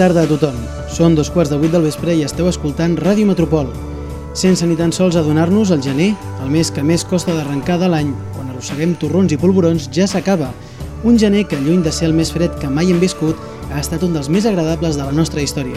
Tarda a tothom. Són dos quarts de vuit del vespre i esteu escoltant Ràdio Metropol. Sense ni tan sols adonar-nos, el gener, el mes que més costa d'arrencar de l'any, quan arrosseguem torrons i polvorons, ja s'acaba. Un gener que, lluny de ser el més fred que mai hem viscut, ha estat un dels més agradables de la nostra història.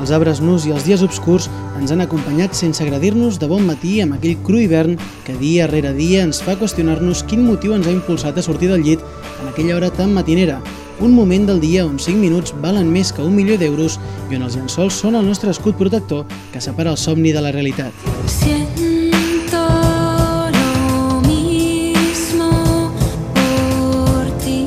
Els arbres nus i els dies obscurs ens han acompanyat sense agradir-nos de bon matí amb aquell cru hivern que dia rere dia ens fa qüestionar-nos quin motiu ens ha impulsat a sortir del llit en aquella hora tan matinera, un moment del dia on 5 minuts valen més que un milió d'euros i on els llençols són el nostre escut protector que separa el somni de la realitat. Siento lo mismo por ti.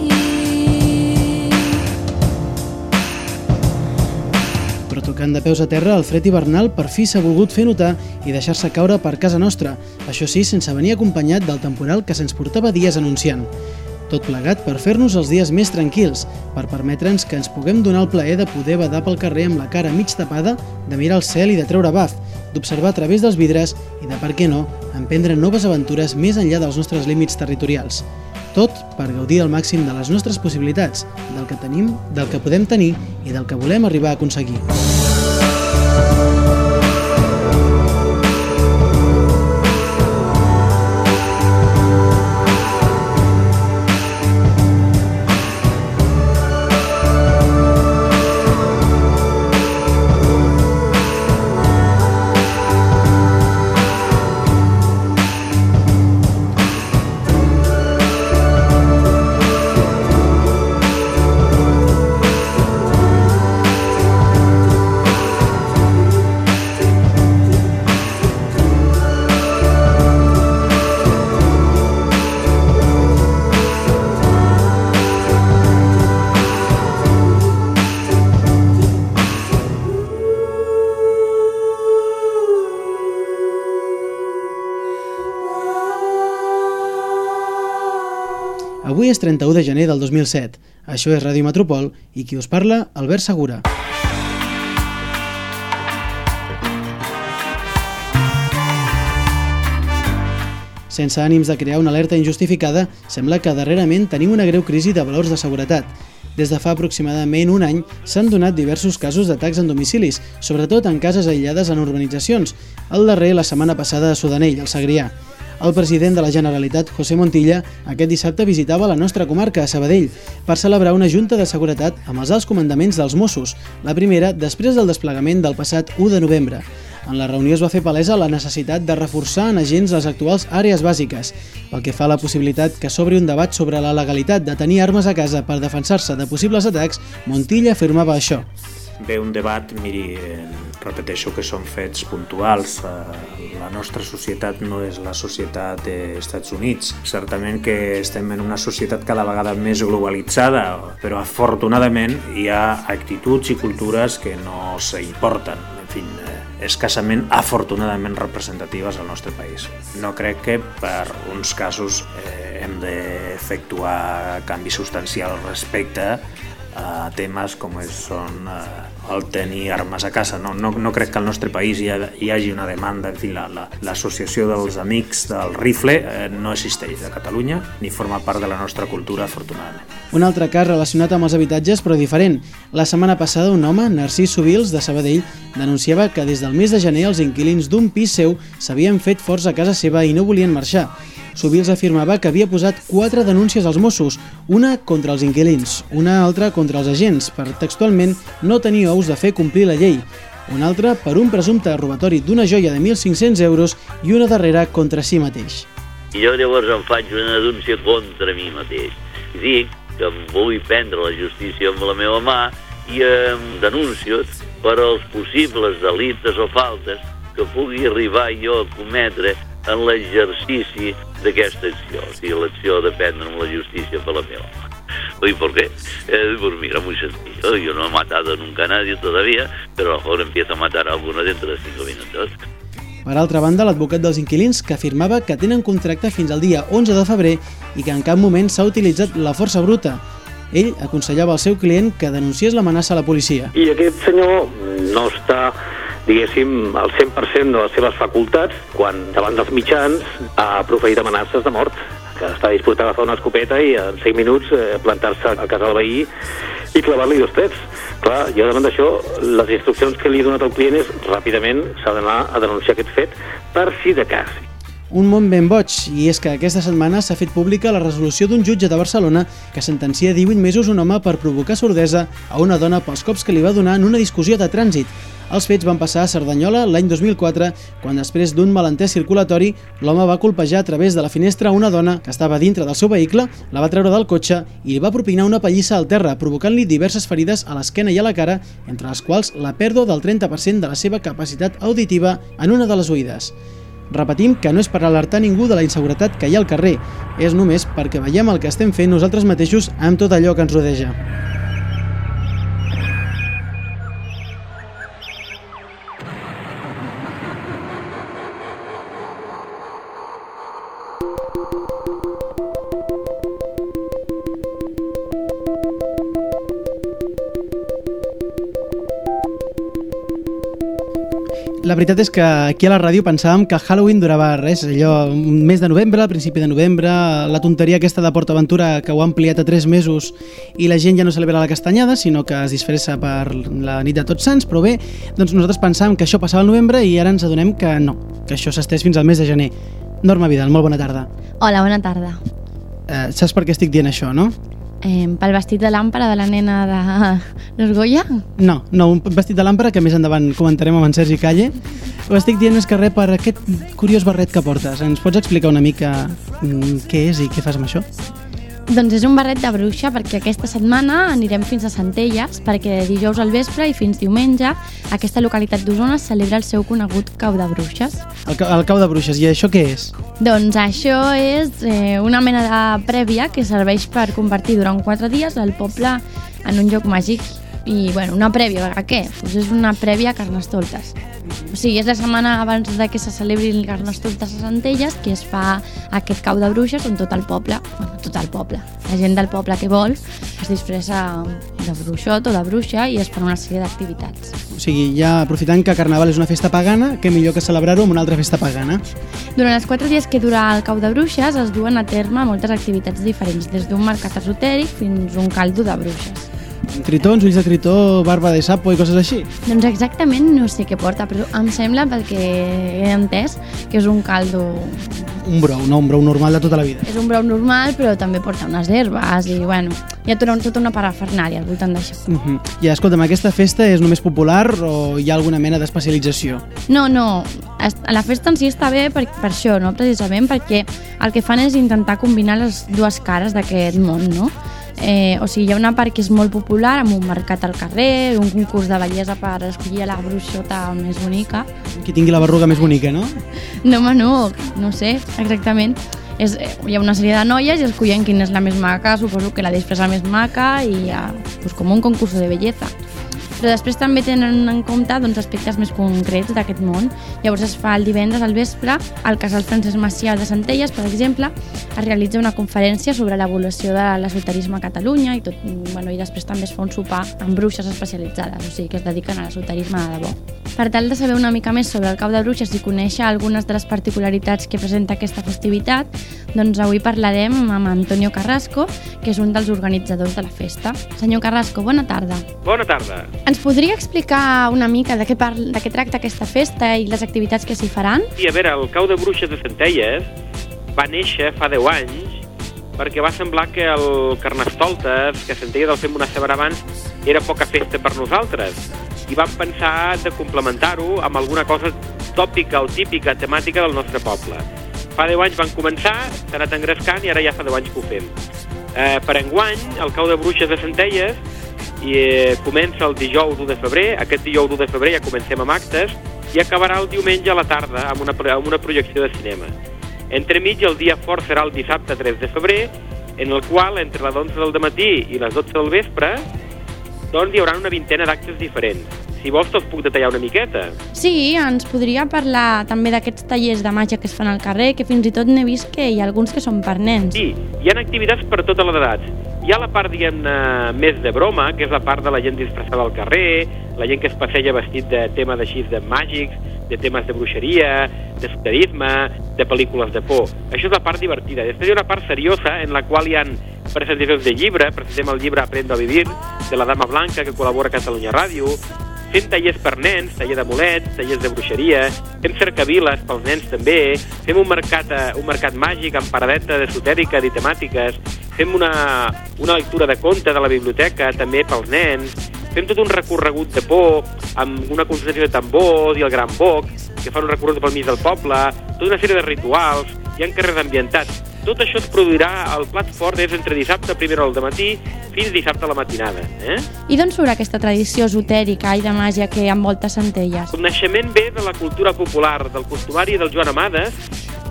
Però tocant de peus a terra, el fred hivernal per fi s'ha volgut fer notar i deixar-se caure per casa nostra, això sí, sense venir acompanyat del temporal que se'ns portava dies anunciant. Tot plegat per fer-nos els dies més tranquils, per permetre'ns que ens puguem donar el plaer de poder badar pel carrer amb la cara mig tapada, de mirar el cel i de treure baf, d'observar a través dels vidres i de, per què no, emprendre noves aventures més enllà dels nostres límits territorials. Tot per gaudir al màxim de les nostres possibilitats, del que tenim, del que podem tenir i del que volem arribar a aconseguir. És 31 de gener del 2007. Això és Ràdio Metropol i qui us parla, Albert Segura. Sense ànims de crear una alerta injustificada, sembla que darrerament tenim una greu crisi de valors de seguretat. Des de fa aproximadament un any s'han donat diversos casos d'atacs en domicilis, sobretot en cases aïllades en urbanitzacions, el darrer la setmana passada a Sudanell, al Segrià. El president de la Generalitat, José Montilla, aquest dissabte visitava la nostra comarca, a Sabadell, per celebrar una junta de seguretat amb els alts comandaments dels Mossos, la primera després del desplegament del passat 1 de novembre. En la reunió es va fer palesa la necessitat de reforçar en agents les actuals àrees bàsiques. Pel que fa a la possibilitat que s'obri un debat sobre la legalitat de tenir armes a casa per defensar-se de possibles atacs, Montilla afirmava això. Ve un debat, miri, eh, repeteixo que són fets puntuals. Eh, La nostra societat no és la societat dels Estats Units. Certament que estem en una societat cada vegada més globalitzada, però afortunadament hi ha actituds i cultures que no s'importen. En fi, eh, escassament afortunadament representatives al nostre país. No crec que per uns casos eh, hem d'efectuar canvis substancials respecte a temes com és, són eh, el tenir armes a casa. No, no, no crec que al nostre país hi, ha, hi hagi una demanda. En fi, l'associació la, la, dels amics del rifle eh, no existeix a Catalunya ni forma part de la nostra cultura, afortunadament. Un altre cas relacionat amb els habitatges, però diferent. La setmana passada un home, Narcís Subils, de Sabadell, denunciava que des del mes de gener els inquilins d'un pis seu s'havien fet forts a casa seva i no volien marxar. Subils afirmava que havia posat quatre denúncies als Mossos, una contra els inquilins, una altra contra els agents, per textualment no tenir ous de fer complir la llei, una altra per un presumpte robatori d'una joia de 1.500 euros i una darrera contra si mateix. I jo llavors em faig una denúncia contra mi mateix. Dic que em vull prendre la justícia amb la meva mà i em denuncio per als possibles delictes o faltes que pugui arribar jo a cometre en l'exercici d'aquesta acció, o sigui, l'acció de prendre'm la justícia per la meva mà. ¿Y por qué? Eh, pues mira, muy sencillo. Yo no he matado nunca a nadie todavía, pero a lo mejor empiezo a matar a alguno dentro de cinco minutos. Per altra banda, l'advocat dels inquilins que afirmava que tenen contracte fins al dia 11 de febrer i que en cap moment s'ha utilitzat la força bruta. Ell aconsellava al seu client que denunciés l'amenaça a la policia. I aquest senyor no està diguéssim, al 100% de les seves facultats quan davant dels mitjans ha proferit amenaces de mort. que està disposat a agafar una escopeta i en 5 minuts eh, plantar-se a casa del veí i clavar-li dos trets. Clar, jo davant d'això, les instruccions que li he donat al client és ràpidament s'ha d'anar a denunciar aquest fet per si de cas. Un món ben boig, i és que aquesta setmana s'ha fet pública la resolució d'un jutge de Barcelona que sentencia 18 mesos un home per provocar sordesa a una dona pels cops que li va donar en una discussió de trànsit. Els fets van passar a Cerdanyola l'any 2004, quan després d'un malentès circulatori, l'home va colpejar a través de la finestra una dona que estava dintre del seu vehicle, la va treure del cotxe i li va propinar una pallissa al terra, provocant-li diverses ferides a l'esquena i a la cara, entre les quals la pèrdua del 30% de la seva capacitat auditiva en una de les oïdes. Repetim que no és per alertar ningú de la inseguretat que hi ha al carrer, és només perquè veiem el que estem fent nosaltres mateixos amb tot allò que ens rodeja. La veritat és que aquí a la ràdio pensàvem que Halloween durava res, allò, un mes de novembre, al principi de novembre, la tonteria aquesta de PortAventura que ho ha ampliat a 3 mesos i la gent ja no celebra la castanyada, sinó que es disfressa per la nit de tots sants, però bé, doncs nosaltres pensàvem que això passava al novembre i ara ens adonem que no, que això s'estès fins al mes de gener. Norma Vidal, molt bona tarda. Hola, bona tarda. Eh, saps per què estic dient això, no? Eh, pel vestit de làmpara de la nena de los Goya? No, no, un vestit de làmpara que més endavant comentarem amb en Sergi Calle. Ho estic dient més que res per aquest curiós barret que portes. Ens pots explicar una mica mm, què és i què fas amb això? Doncs és un barret de bruixa perquè aquesta setmana anirem fins a Centelles perquè dijous al vespre i fins diumenge aquesta localitat d'Osona celebra el seu conegut cau de bruixes. El, ca- el cau de bruixes, i això què és? Doncs això és eh, una mena de prèvia que serveix per convertir durant quatre dies el poble en un lloc màgic. I, bueno, una prèvia, a què? Doncs és una prèvia a Carnestoltes. O sigui, és la setmana abans de que se celebri el Carnestoltes a Centelles que es fa aquest cau de bruixes on tot el poble, bueno, tot el poble, la gent del poble que vol es disfressa de bruixot o de bruixa i es fan una sèrie d'activitats. O sigui, ja aprofitant que Carnaval és una festa pagana, què millor que celebrar-ho amb una altra festa pagana. Durant els quatre dies que dura el cau de bruixes es duen a terme moltes activitats diferents, des d'un mercat esotèric fins un caldo de bruixes. Tritons, ulls de tritó, barba de sapo i coses així. Doncs exactament no sé què porta, però em sembla, pel que he entès, que és un caldo... Un brou, no un brou normal de tota la vida. És un brou normal, però també porta unes herbes i, bueno, hi ha tota, tota una parafernàlia al voltant d'això. Uh -huh. I escolta'm, aquesta festa és només popular o hi ha alguna mena d'especialització? No, no, la festa en si està bé per, per això, no? precisament perquè el que fan és intentar combinar les dues cares d'aquest món, no? Eh, o sigui, hi ha una part que és molt popular, amb un mercat al carrer, un concurs de bellesa per escollir la bruixota més bonica. Qui tingui la berruga més bonica, no? No, home, no, no sé, exactament. És, eh, hi ha una sèrie de noies i escollen quina és la més maca, suposo que la disfressa més maca i ja, pues, com un concurs de bellesa. Però després també tenen en compte doncs, aspectes més concrets d'aquest món. Llavors es fa el divendres al vespre, al casal Francesc Macià de Centelles, per exemple, es realitza una conferència sobre l'evolució de l'esoterisme a Catalunya i, tot, bueno, i després també es fa un sopar amb bruixes especialitzades, o sigui que es dediquen a l'esoterisme de debò. Per tal de saber una mica més sobre el cau de bruixes i conèixer algunes de les particularitats que presenta aquesta festivitat, doncs avui parlarem amb Antonio Carrasco, que és un dels organitzadors de la festa. Senyor Carrasco, bona tarda. Bona tarda. Ens podria explicar una mica de què, parla, de què tracta aquesta festa i les activitats que s'hi faran? I a veure, el cau de bruixes de Centelles va néixer fa 10 anys perquè va semblar que el Carnestoltes, que Centelles el fem una setmana abans, era poca festa per nosaltres. I vam pensar de complementar-ho amb alguna cosa tòpica o típica, temàtica del nostre poble. Fa 10 anys van començar, s'ha anat engrescant i ara ja fa 10 anys que ho fem. Eh, per enguany, el cau de bruixes de Centelles i eh, comença el dijous 1 de febrer, aquest dijous 1 de febrer ja comencem amb actes, i acabarà el diumenge a la tarda amb una, amb una projecció de cinema. Entremig, el dia fort serà el dissabte 3 de febrer, en el qual, entre les 11 del matí i les 12 del vespre, doncs hi haurà una vintena d'actes diferents. Si vols te'ls puc detallar una miqueta. Sí, ens podria parlar també d'aquests tallers de màgia que es fan al carrer, que fins i tot n'he vist que hi ha alguns que són per nens. Sí, hi ha activitats per totes les edats. Hi ha la part, diguem-ne, més de broma, que és la part de la gent disfressada al carrer, la gent que es passeja vestit de temes així de màgics, de temes de bruixeria, d'esoterisme, de pel·lícules de por. Això és la part divertida. Després hi ha una part seriosa en la qual hi ha presentacions de llibre, presentem el llibre Aprendo a vivir, de la Dama Blanca, que col·labora a Catalunya Ràdio, fem tallers per nens, taller d'amulets, tallers de bruixeria, fem cercaviles pels nens també, fem un mercat, eh, un mercat màgic amb paradeta d'esotèrica, i temàtiques, fem una, una lectura de conte de la biblioteca també pels nens, fem tot un recorregut de por amb una concentració de tambors i el gran boc, que fan un recorregut pel mig del poble, tota una sèrie de rituals, hi ha carrers ambientats. Tot això es produirà al plat fort és entre dissabte a primera hora del matí fins dissabte a la matinada. Eh? I d'on surt aquesta tradició esotèrica i de màgia que envolta Centelles? El naixement ve de la cultura popular, del costumari del Joan Amades,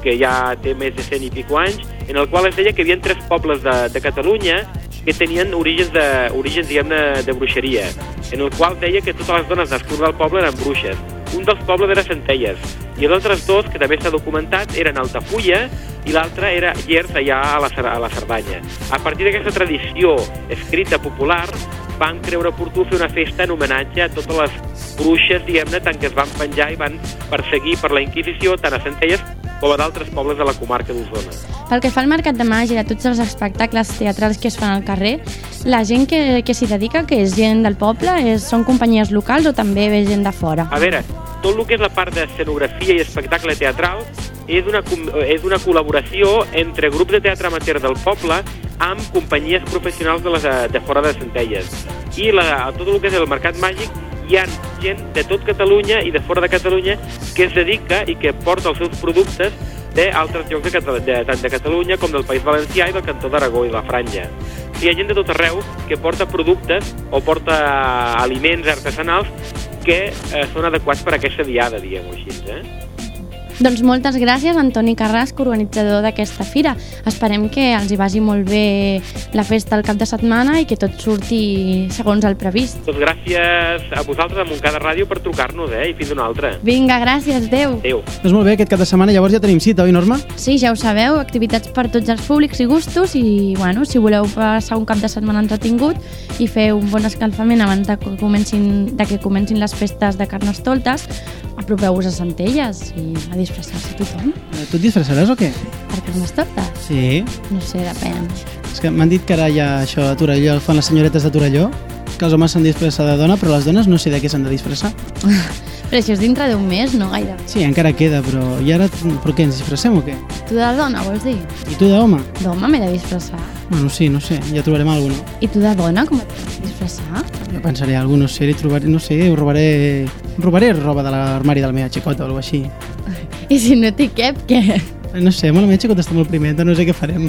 que ja té més de 100 i pico anys, en el qual es deia que hi havia tres pobles de, de Catalunya que tenien orígens de, orígens, diguem-ne, de bruixeria, en el qual deia que totes les dones nascudes del poble eren bruixes. Un dels pobles era Centelles, i els altres dos, que també s'ha documentat, eren Altafulla i l'altre era Llers, allà a la, a la Cerdanya. A partir d'aquesta tradició escrita popular, van creure oportú fer una festa en homenatge a totes les bruixes, diguem-ne, tant que es van penjar i van perseguir per la Inquisició tant a Centelles com a d'altres pobles de la comarca d'Osona. Pel que fa al mercat de màgia i a tots els espectacles teatrals que es fan al carrer, la gent que, que s'hi dedica, que és gent del poble, és, són companyies locals o també ve gent de fora? A veure, tot el que és la part d'escenografia i espectacle teatral és una, és una col·laboració entre grups de teatre amateur del poble amb companyies professionals de, les, de fora de Centelles. I la, a tot el que és el mercat màgic hi ha gent de tot Catalunya i de fora de Catalunya que es dedica i que porta els seus productes d'altres llocs de, Cata- de, tant de Catalunya com del País Valencià i del Cantó d'Aragó i la Franja. Hi ha gent de tot arreu que porta productes o porta aliments artesanals que eh, són adequats per a aquesta diada, diguem-ho així. Eh? Doncs moltes gràcies, Antoni Carrasco, organitzador d'aquesta fira. Esperem que els hi vagi molt bé la festa al cap de setmana i que tot surti segons el previst. Doncs gràcies a vosaltres, a Montcada Ràdio, per trucar-nos, eh? I fins una altra. Vinga, gràcies, Déu. Adéu. Doncs molt bé, aquest cap de setmana llavors ja tenim cita, oi, Norma? Sí, ja ho sabeu, activitats per tots els públics i gustos i, bueno, si voleu passar un cap de setmana entretingut i fer un bon escalfament abans de que comencin, de que comencin les festes de Carnestoltes, apropeu-vos a Centelles i a disfressar-se tothom Eh, Tu et disfressaràs o què? per Carnestoltes. Sí. No sé, depèn. És que m'han dit que ara hi ha això a Torelló, el fan les senyoretes de Torelló, que els homes s'han disfressat de dona, però les dones no sé de què s'han de disfressar. Però això és dintre d'un mes, no gaire. Sí, encara queda, però i ara però què, ens disfressem o què? Tu de dona, vols dir? I tu d'home? D'home m'he de disfressar. Bueno, sí, no sé, ja trobarem alguna. I tu de dona, com et disfressar? Jo pensaré algú, no sé, trobaré, no sé, robaré... Robaré roba de l'armari de la meva xicota o alguna així. I si no t'hi cap, què? No sé, amb la meva xicota està molt primeta, no sé què farem.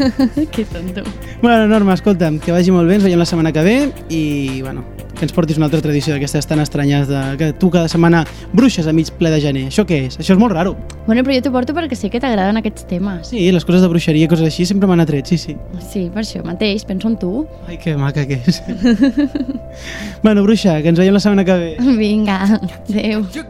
que tonto. Bueno, Norma, escolta'm, que vagi molt bé, ens veiem la setmana que ve i, bueno, que ens portis una altra tradició d'aquestes tan estranyes de que tu cada setmana bruixes a mig ple de gener. Això què és? Això és molt raro. Bueno, però jo t'ho porto perquè sé que t'agraden aquests temes. Sí, les coses de bruixeria i coses així sempre m'han atret, sí, sí. Sí, per això mateix, penso en tu. Ai, que maca que és. bueno, bruixa, que ens veiem la setmana que ve. Vinga, adeu. You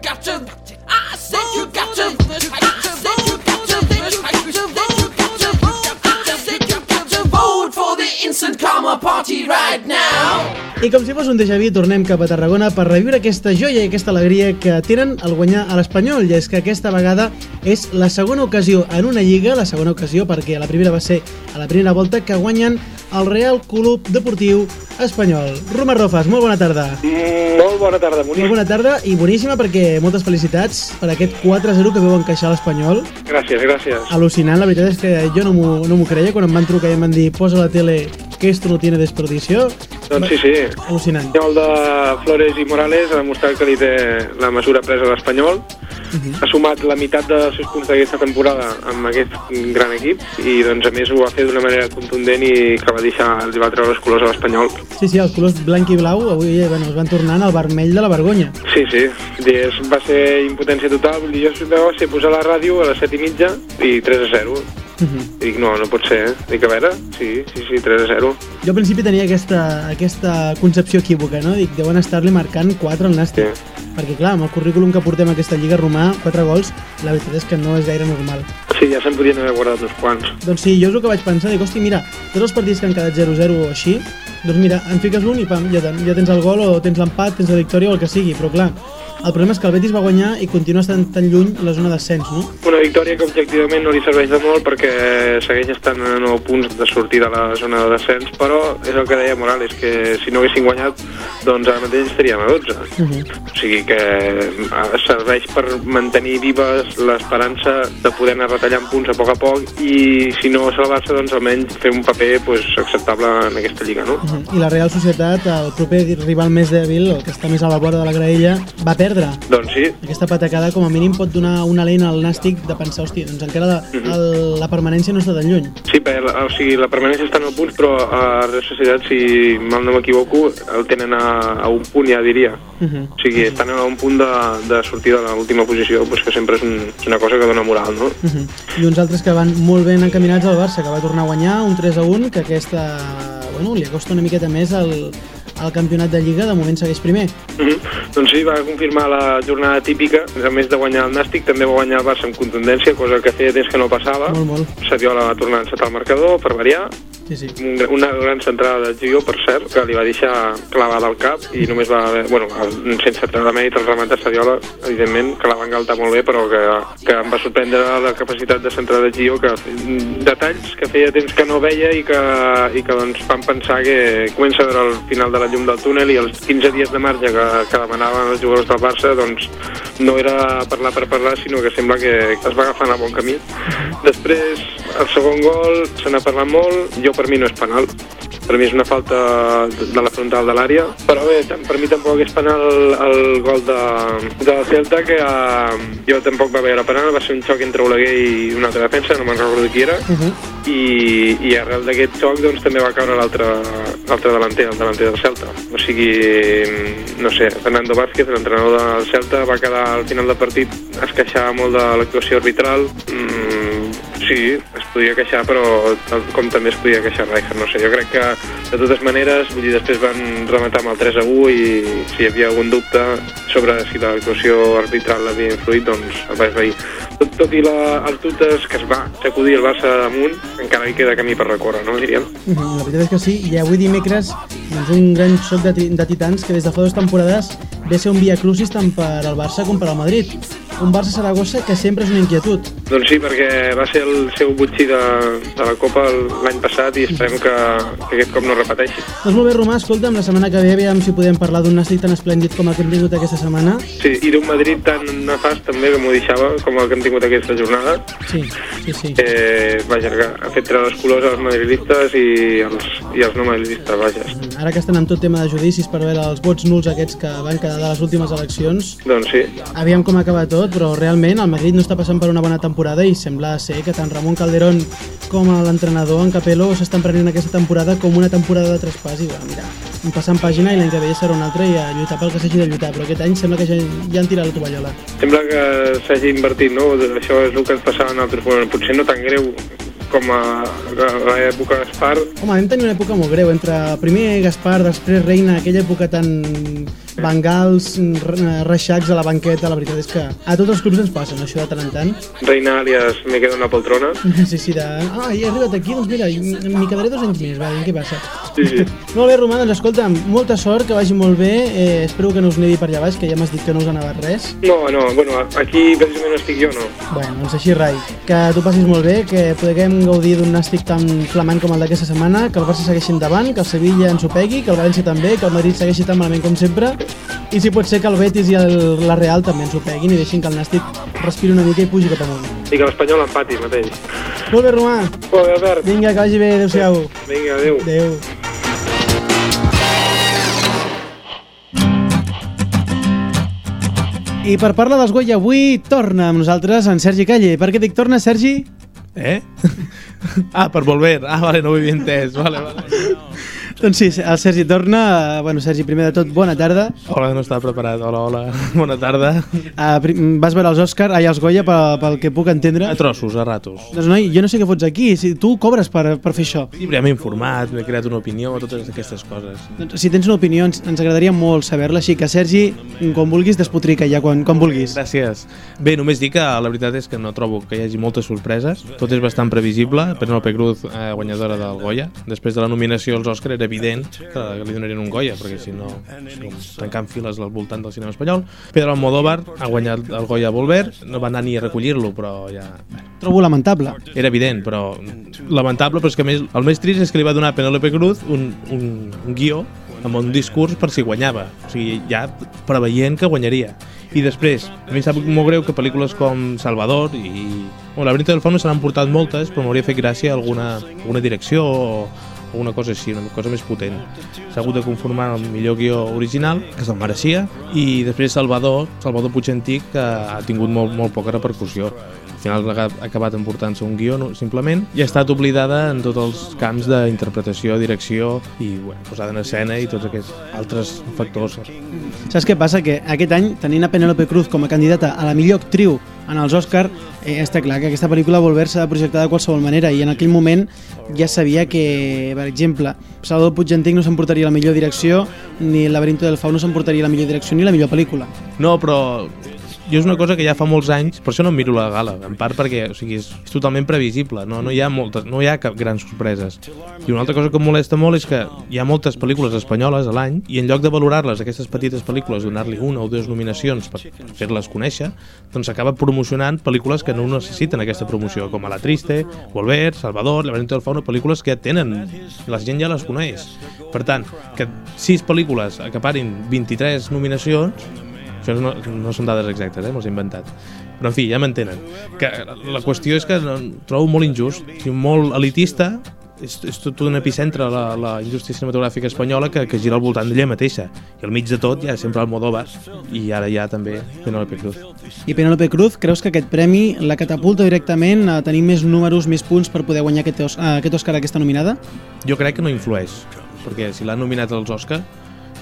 the instant karma party right now. I com si fos un déjà vu, tornem cap a Tarragona per reviure aquesta joia i aquesta alegria que tenen al guanyar a l'Espanyol. I és que aquesta vegada és la segona ocasió en una lliga, la segona ocasió perquè la primera va ser a la primera volta, que guanyen el Real Club Deportiu Espanyol. Roma Rofas, molt bona tarda. Mm, molt bona tarda, Molt Moni. bona tarda i boníssima perquè moltes felicitats per aquest 4-0 que veu encaixar l'Espanyol. Gràcies, gràcies. Al·lucinant, la veritat és que jo no m'ho no m'ho creia quan em van trucar i em van dir posa a la tele que esto no tiene desperdició. Doncs sí, sí. Al·lucinant. El de Flores i Morales ha demostrat que li té la mesura presa a l'Espanyol. Ha sumat la meitat dels seus punts d'aquesta temporada amb aquest gran equip i doncs a més ho va fer d'una manera contundent i que va deixar, els va treure els colors a l'Espanyol. Sí, sí, els colors blanc i blau avui eh, bueno, es van tornant al vermell de la vergonya. Sí, sí, és, va ser impotència total, jo va ser posar la ràdio a les 7 i mitja i 3 a 0. Mhm. I dic, no, no pot ser, eh? Dic, a veure, sí, sí, sí, 3 a 0. Jo al principi tenia aquesta, aquesta concepció equívoca, no? Dic, deuen estar-li marcant 4 al Nàstic. Perquè, clar, amb el currículum que portem a aquesta Lliga Romà, 4 gols, la veritat és que no és gaire normal. Sí, ja se'n podien haver guardat uns quants. Doncs sí, jo és el que vaig pensar, dic, hosti, mira, tots els partits que han quedat 0-0 o així, doncs mira, en fiques un i pam, ja, ten, ja tens el gol o tens l'empat, tens la victòria o el que sigui, però clar, el problema és que el Betis va guanyar i continua estant tan lluny la zona d'ascens, no? Una victòria que objectivament no li serveix de molt perquè segueix estant a 9 punts de sortir de la zona de descens, però és el que deia Morales, que si no haguessin guanyat, doncs ara mateix estaríem a 12. Uh -huh. O sigui que eh, serveix per mantenir vives l'esperança de poder anar retallant punts a poc a poc i si no salvar-se, doncs almenys fer un paper pues, acceptable en aquesta lliga, no? Uh -huh. I la Real Societat, el proper rival més dèbil, el que està més a la vora de la graella, va perdre. Doncs sí, Aquesta patacada com a mínim pot donar una alent al Nàstic de pensar, hòstia, doncs encara la, el, la permanència no està tan lluny. Sí, la- o sigui, la permanència està en el punts, però a la Real Societat, si mal no m'equivoco, el tenen a, a un punt, ja diria. Uh -huh. O sigui, estan a un punt de, de sortir de l'última posició, doncs que sempre és, un, és una cosa que dona moral, no? Uh -huh. I uns altres que van molt ben encaminats al Barça, que va tornar a guanyar un 3 a 1, que aquesta, bueno, li acosta una miqueta més al, al campionat de Lliga, de moment segueix primer. Mm -hmm. Doncs sí, va confirmar la jornada típica. A més de guanyar el Nàstic, també va guanyar el Barça amb contundència, cosa que feia temps que no passava. Molt, molt. Saviola va tornar a encetar el marcador, per variar. Sí, sí. Una gran centrada de Gio, per cert, que li va deixar clavada al cap i només va haver, bueno, sense treure mèrit el remat de Saviola, evidentment, que la va engaltar molt bé, però que, que em va sorprendre la capacitat de centrar de Gio, que mm, detalls que feia temps que no veia i que, i que doncs, van pensar que comença a veure el final de la llum del túnel i els 15 dies de marge que, que demanaven els jugadors del Barça, doncs no era parlar per parlar, sinó que sembla que es va agafant a bon camí. Després, el segon gol, se n'ha parlat molt, jo per mi no és penal, per mi és una falta de la frontal de l'àrea, però bé, per mi tampoc és penal el, el gol de, de Celta, que uh, jo tampoc va veure penal, va ser un xoc entre Oleguer i una altra defensa, no me'n recordo qui era, Uh -huh. i, i arrel d'aquest xoc doncs, també va caure l'altre l'altre delanter, el delanter del Celta. O sigui, mm, no sé, Fernando Vázquez, l'entrenador del Celta, va quedar al final del partit es queixava molt de l'actuació arbitral. Mm, sí, es podia queixar, però com també es podia queixar Rijkaard, no sé. Jo crec que, de totes maneres, vull dir, després van rematar amb el 3 a 1 i si hi havia algun dubte sobre si l'actuació arbitral havia influït, doncs el va esvair. Tot, tot i la, els dubtes que es va sacudir el Barça damunt, encara hi queda camí per recórrer, no, diríem? La veritat és que sí, i avui dimecres doncs un gran xoc de, de titans que des de fa dues temporades ve ser un via crucis tant per al Barça com per al Madrid. Un Barça-Saragossa que sempre és una inquietud. Doncs sí, perquè va ser el seu butxí de, de la Copa l'any passat i esperem que, que aquest cop no repeteixi. Doncs molt bé, Romà, escolta'm, la setmana que ve aviam si podem parlar d'un nàstic tan esplèndid com el que hem tingut aquesta setmana. Sí, i d'un Madrid tan nefast també que m'ho deixava com el que hem tingut aquesta jornada. Sí, sí, sí. Eh, vaja, que ha fet treure els colors als madridistes i els, i els no madridistes, vaja. Ara que estan amb tot tema de judicis per veure els vots nuls aquests que van quedar de les últimes eleccions, Doncs sí, aviam com acaba tot, però realment el Madrid no està passant per una bona temporada i sembla ser que tant Ramon Calderón com l'entrenador en Capello s'estan prenent aquesta temporada com una temporada de traspàs i bueno, mira, passant pàgina i l'any que ve ja serà una altra i a lluitar pel que s'hagi de lluitar, però aquest any sembla que ja, ja han tirat la tovallola. sembla que s'hagi invertit, no? Això és el que ens passava en altres moments. Potser no tan greu com a, a l'època Gaspar, Home, vam tenir una època molt greu, entre primer Gaspar, després Reina, aquella època tan bengals, r- reixacs a la banqueta, la veritat és que a tots els clubs ens passen això de tant en tant. Reina alias me queda una poltrona. Sí, sí, de... Ah, he arribat aquí, doncs mira, m'hi quedaré dos anys més, va, què passa? Sí, sí. Molt bé, Romà, doncs escolta'm, molta sort, que vagi molt bé, eh, espero que no us nevi per allà baix, que ja m'has dit que no us ha nevat res. No, no, bueno, aquí precisament estic jo, no. Bueno, doncs així rai, que tu passis molt bé, que puguem gaudir d'un nàstic tan flamant com el d'aquesta setmana, que el Barça segueixi endavant, que el Sevilla ens ho pegui, que el València també, que el Madrid segueixi tan malament com sempre, i si pot ser que el Betis i el, la Real també ens ho peguin i deixin que el nàstic respiri una mica i pugi cap amunt. I que l'Espanyol empati mateix. Molt bé, Romà, Molt bé, Albert. vinga, que vagi bé, adeu-siau. Vinga, adéu. Adéu. I per parlar dels Goya avui torna amb nosaltres en Sergi Calle. Per què dic torna, Sergi? Eh? Ah, per volver. Ah, vale, no ho havia entès. Vale, vale. Doncs sí, el Sergi torna. Bueno, Sergi, primer de tot, bona tarda. Hola, no estava preparat. Hola, hola. Bona tarda. Uh, vas veure els Òscar, ai, els Goya, pel, pel que puc entendre. A trossos, a ratos. Doncs noi, jo no sé què fots aquí, si tu cobres per, per fer això. Ja m'he informat, m'he creat una opinió, totes aquestes coses. Doncs, si tens una opinió, ens, ens agradaria molt saber-la, així que Sergi, quan vulguis, despotrica ja, quan, quan vulguis. Gràcies. Bé, només dic que la veritat és que no trobo que hi hagi moltes sorpreses. Tot és bastant previsible. Penelope Cruz, eh, guanyadora del Goya. Després de la nominació als Òscar era evident que li donarien un Goya, perquè si no, com tancant files al voltant del cinema espanyol. Pedro Almodóvar ha guanyat el Goya a Volver, no va anar ni a recollir-lo, però ja... Trobo lamentable. Era evident, però lamentable, però és que més, el més trist és que li va donar a Penélope Cruz un, un, un guió amb un discurs per si guanyava. O sigui, ja preveient que guanyaria. I després, a mi em sap molt greu que pel·lícules com Salvador i... Bueno, la Laberinto del Fauno se n'han portat moltes, però m'hauria fet gràcia alguna, alguna direcció o alguna cosa així, una cosa més potent. S'ha hagut de conformar amb el millor guió original, que se'l mereixia, i després Salvador, Salvador Puigentic, que ha tingut molt, molt poca repercussió. Al final ha acabat emportant-se un guió, simplement, i ha estat oblidada en tots els camps d'interpretació, direcció i bueno, posada en escena i tots aquests altres factors. Saps què passa? Que aquest any, tenint a Penélope Cruz com a candidata a la millor actriu en els Òscar, eh, està clar que aquesta pel·lícula Volver s'ha de projectar de qualsevol manera i en aquell moment ja sabia que, per exemple, Salvador Puigdentic no s'emportaria la millor direcció ni el Laberinto del Fauno s'emportaria la millor direcció ni la millor pel·lícula. No, però jo és una cosa que ja fa molts anys, per això no miro la gala, en part perquè o sigui, és, és totalment previsible, no, no hi ha moltes, no hi ha cap grans sorpreses. I una altra cosa que em molesta molt és que hi ha moltes pel·lícules espanyoles a l'any i en lloc de valorar-les, aquestes petites pel·lícules, donar-li una o dues nominacions per fer-les conèixer, doncs s'acaba promocionant pel·lícules que no necessiten aquesta promoció, com a La Triste, Volver, Salvador, Laberinto del Fauno, pel·lícules que ja tenen, la gent ja les coneix. Per tant, que sis pel·lícules acaparin 23 nominacions, això no, no són dades exactes, eh? m'ho he inventat. Però, en fi, ja m'entenen. Que La qüestió és que trobo molt injust, molt elitista, és, és tot un epicentre la, la indústria cinematogràfica espanyola que, que gira al voltant d'ella mateixa. I al mig de tot hi ha sempre el Modóvar i ara hi ha també Penélope Cruz. I Penélope Cruz, creus que aquest premi la catapulta directament a tenir més números, més punts per poder guanyar aquest, os- aquest Òscar aquesta nominada? Jo crec que no influeix, perquè si l'han nominat als Òscar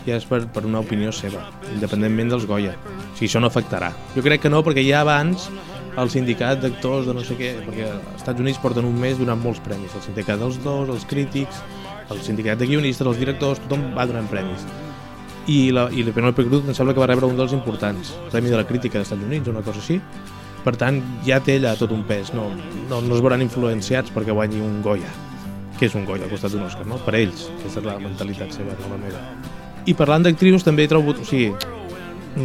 ja és per, per una opinió seva, independentment dels Goya. O sigui, això no afectarà. Jo crec que no, perquè ja abans el sindicat d'actors de no sé què, perquè als Estats Units porten un mes donant molts premis, el sindicat dels dos, els crítics, el sindicat de guionistes, els directors, tothom va donant premis. I la, i la Penélope Cruz em sembla que va rebre un dels importants, Premi de la Crítica dels Estats Units, una cosa així. Per tant, ja té allà tot un pes, no, no, no es veuran influenciats perquè guanyi un Goya, que és un Goya al costat d'un Òscar, no? Per ells, aquesta és la mentalitat seva, no la meva. I parlant d'actrius també trobo, o sigui,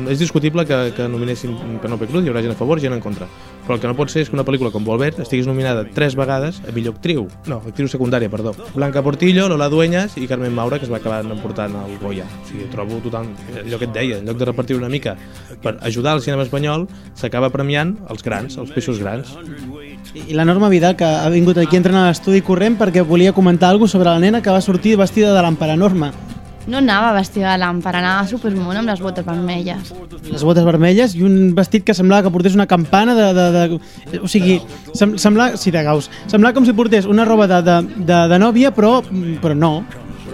és discutible que, que nominessin Penélope Cruz, hi haurà gent a favor gent en contra. Però el que no pot ser és que una pel·lícula com Volver estiguis nominada tres vegades a millor actriu. No, actriu secundària, perdó. Blanca Portillo, Lola Dueñas i Carmen Maura, que es va acabar emportant el Goya. O sigui, trobo total... Allò que et deia, en lloc de repartir una mica per ajudar al cinema espanyol, s'acaba premiant els grans, els peixos grans. I la Norma Vidal, que ha vingut aquí a entrenar a l'estudi corrent perquè volia comentar alguna sobre la nena que va sortir vestida de l'empara Norma. No anava vestida de làmpara, anava supermona amb les botes vermelles. Les botes vermelles i un vestit que semblava que portés una campana de... de, de o sigui, sem, semblava... Sí, de gaus. Semblava com si portés una roba de, de, de, de nòvia, però, però no.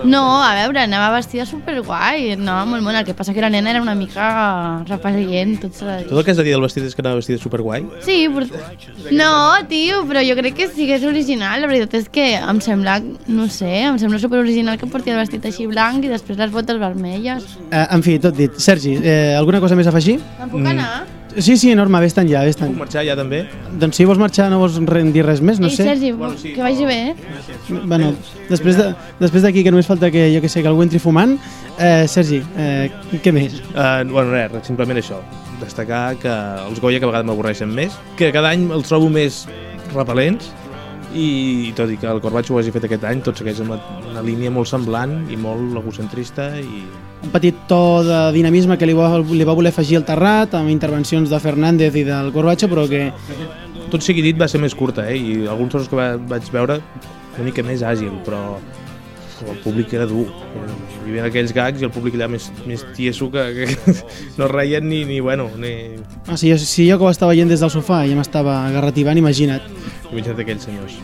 No, a veure, anava vestida superguai, anava molt mona, el que passa que la nena era una mica repel·lient, tot s'ha de dir. Tot el que has de dir del vestit és que anava vestida superguai. Sí, però... No, tio, però jo crec que sí que és original. La veritat és que em sembla, no sé, em sembla super original que porti el vestit així blanc i després les botes vermelles. Eh, en fi, tot dit. Sergi, eh, alguna cosa més a afegir? Me'n puc anar? Sí, sí, Norma, vés-te'n ja, vés-te'n. Puc marxar ja també? Doncs si vols marxar no vols re- dir res més, no Ei, sé. Sergi, que vagi bé, eh? Bueno, després de- després d'aquí que només falta que, jo que sé, que algú entri fumant, eh, Sergi, eh, què més? Uh, bueno, res, simplement això. Destacar que els Goya que a vegades m'avorreixen més, que cada any els trobo més repel·lents i tot i que el Corbacho ho hagi fet aquest any, tot segueix amb una, una línia molt semblant i molt egocentrista i Un petit to de dinamisme que li va, li va voler afegir el Terrat, amb intervencions de Fernández i del Corbacho, però que tot sigui dit va ser més curta, eh? i alguns trossos que va, vaig veure una mica més àgil, però el públic era dur. Hi havia aquells gags i el públic allà més, més tieso que, que no reien ni, ni bueno, ni... Ah, si, jo, si jo que ho estava veient des del sofà i ja m'estava agarrativant, imagina't. Imagina't aquells senyors.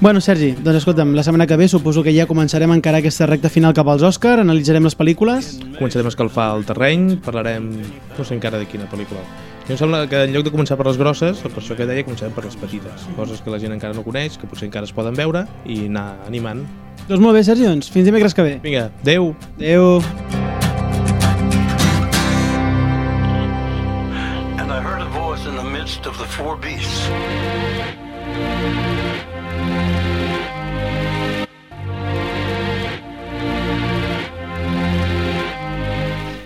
Bueno, Sergi, doncs escolta'm, la setmana que ve suposo que ja començarem a encarar aquesta recta final cap als Òscar, analitzarem les pel·lícules. Començarem a escalfar el terreny, parlarem, no sé encara de quina pel·lícula. Mi em sembla que en lloc de començar per les grosses, per això que deia, començarem per les petites. Coses que la gent encara no coneix, que potser encara es poden veure, i anar animant. Doncs molt bé, Sergi, doncs fins dimecres que ve. Vinga, adeu! Adeu! and I heard a voice in the midst of the four beasts.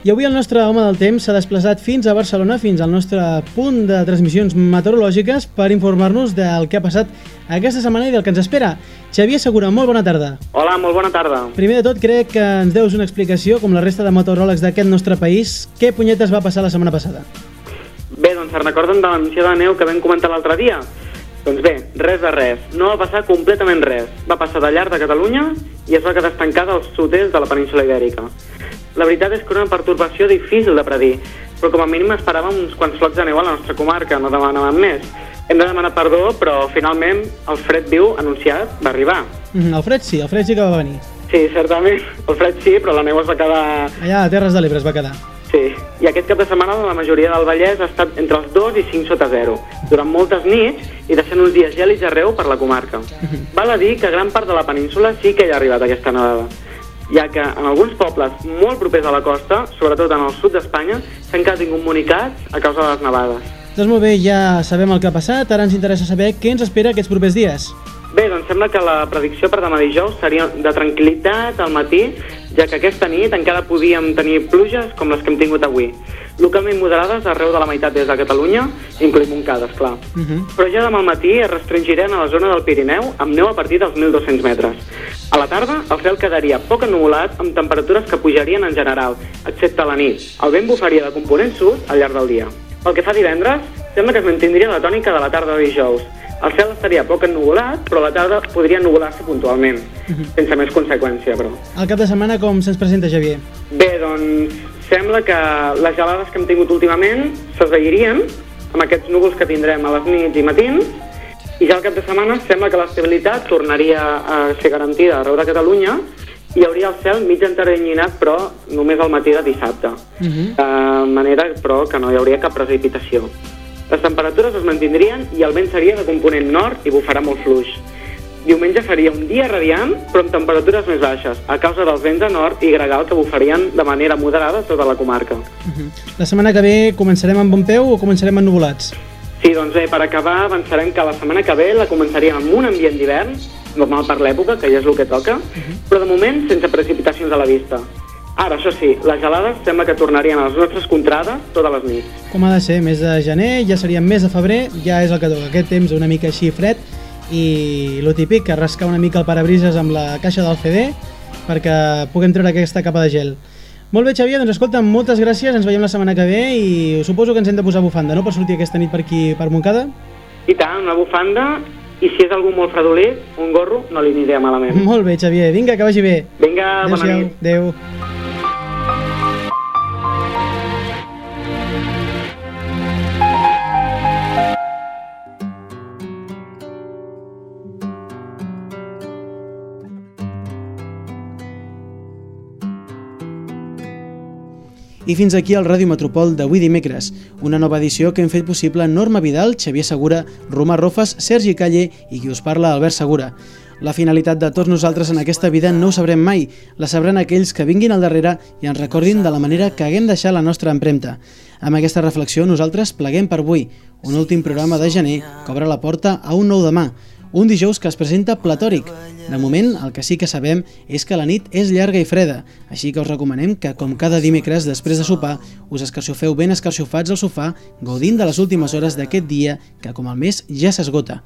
I avui el nostre home del temps s'ha desplaçat fins a Barcelona, fins al nostre punt de transmissions meteorològiques per informar-nos del que ha passat aquesta setmana i del que ens espera. Xavier Segura, molt bona tarda. Hola, molt bona tarda. Primer de tot, crec que ens deus una explicació, com la resta de meteoròlegs d'aquest nostre país, què punyetes va passar la setmana passada? Bé, doncs se'n recorden de l'anunció de neu que vam comentar l'altre dia? Doncs bé, res de res. No va passar completament res. Va passar de llarg de Catalunya i es va quedar estancada al sud-est de la península Ibèrica. La veritat és que era una pertorbació difícil de predir, però com a mínim esperàvem uns quants flocs de neu a la nostra comarca, no demanàvem més. Hem de demanar perdó, però finalment el fred viu anunciat va arribar. Mm, el fred sí, el fred sí que va venir. Sí, certament, el fred sí, però la neu es va quedar Allà a Terres de l'Ebre es va quedar. Sí, i aquest cap de setmana la majoria del Vallès ha estat entre els 2 i 5 sota zero, durant moltes nits i deixant uns dies gèlids arreu per la comarca. Val a dir que gran part de la península sí que hi ha arribat aquesta nevada, ja que en alguns pobles molt propers a la costa, sobretot en el sud d'Espanya, s'han quedat incomunicats a causa de les nevades. Doncs molt bé, ja sabem el que ha passat, ara ens interessa saber què ens espera aquests propers dies. Bé, doncs sembla que la predicció per demà dijous seria de tranquil·litat al matí, ja que aquesta nit encara podíem tenir pluges com les que hem tingut avui. Localment moderades arreu de la meitat des de Catalunya, incloent Montcada, esclar. Uh -huh. Però ja demà al matí es restringiran a la zona del Pirineu amb neu a partir dels 1.200 metres. A la tarda, el cel quedaria poc ennuvolat amb temperatures que pujarien en general, excepte a la nit. El vent bufaria de component sud al llarg del dia. Pel que fa a divendres, sembla que es mantindria la tònica de la tarda de dijous. El cel estaria poc ennuvolat, però la tarda podria ennuvolar-se puntualment, sense més conseqüència, però. El cap de setmana com se'ns presenta, Xavier? Bé, doncs sembla que les gelades que hem tingut últimament s'esveirien amb aquests núvols que tindrem a les nits i matins i ja al cap de setmana sembla que l'estabilitat tornaria a ser garantida arreu de Catalunya i hi hauria el cel mig enterrenyinat però només al matí de dissabte. Uh -huh. De manera, però, que no hi hauria cap precipitació. Les temperatures es mantindrien i el vent seria de component nord i bufarà molt fluix. Diumenge seria un dia radiant, però amb temperatures més baixes, a causa dels vents de nord i gregal que bufarien de manera moderada tota la comarca. La setmana que ve començarem amb bon peu o començarem ennuvolats? Sí, doncs bé, per acabar, avançarem que la setmana que ve la començaríem amb un ambient d'hivern, normal per l'època, que ja és el que toca, però de moment sense precipitacions a la vista. Ara, això sí, les gelades sembla que tornarien a les nostres contrades totes les nits. Com ha de ser, mes de gener, ja seria mes de febrer, ja és el que toca. Aquest temps una mica així fred i lo típic, que rascar una mica el parabrises amb la caixa del CD perquè puguem treure aquesta capa de gel. Molt bé, Xavier, doncs escolta, moltes gràcies, ens veiem la setmana que ve i suposo que ens hem de posar bufanda, no?, per sortir aquesta nit per aquí, per Montcada? I tant, una bufanda, i si és algú molt fredoler, un gorro no li aniria malament. Molt bé, Xavier, vinga, que vagi bé. Vinga, bona Adéu-siau. nit. Adéu. I fins aquí el Ràdio Metropol d'avui dimecres, una nova edició que hem fet possible Norma Vidal, Xavier Segura, Romà Rofes, Sergi Calle i qui us parla, Albert Segura. La finalitat de tots nosaltres en aquesta vida no ho sabrem mai, la sabran aquells que vinguin al darrere i ens recordin de la manera que haguem deixat la nostra empremta. Amb aquesta reflexió nosaltres pleguem per avui, un últim programa de gener que obre la porta a un nou demà, un dijous que es presenta platòric. De moment, el que sí que sabem és que la nit és llarga i freda, així que us recomanem que, com cada dimecres després de sopar, us escarxofeu ben escarxofats al sofà, gaudint de les últimes hores d'aquest dia que, com el mes, ja s'esgota.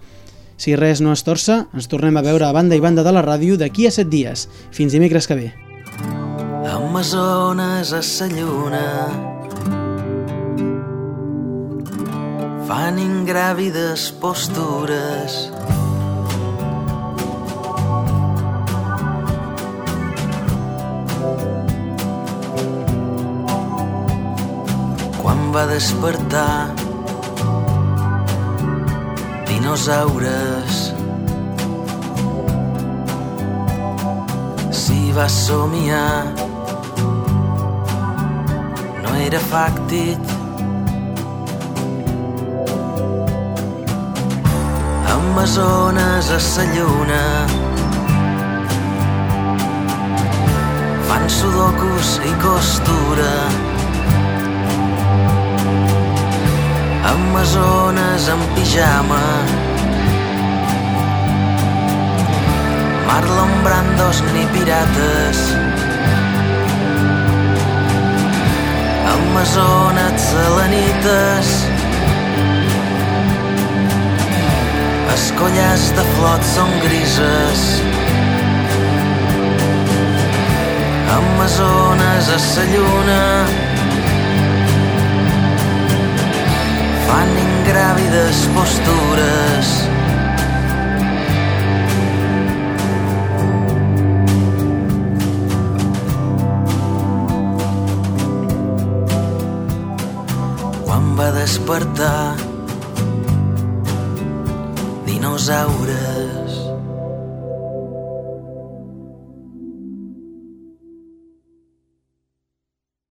Si res no es torça, ens tornem a veure a banda i banda de la ràdio d'aquí a set dies. Fins dimecres que ve. Amazones a sa lluna fan ingràvides postures em va despertar dinosaures. Si va somiar no era fàctic amazones a sa lluna fan sudokus i costura Amazones en pijama. Marlon Brandos ni pirates. Amazones selenites. Les colles de flot són grises. Amazones a sa lluna fan ingràvides postures. Quan va despertar dinosaures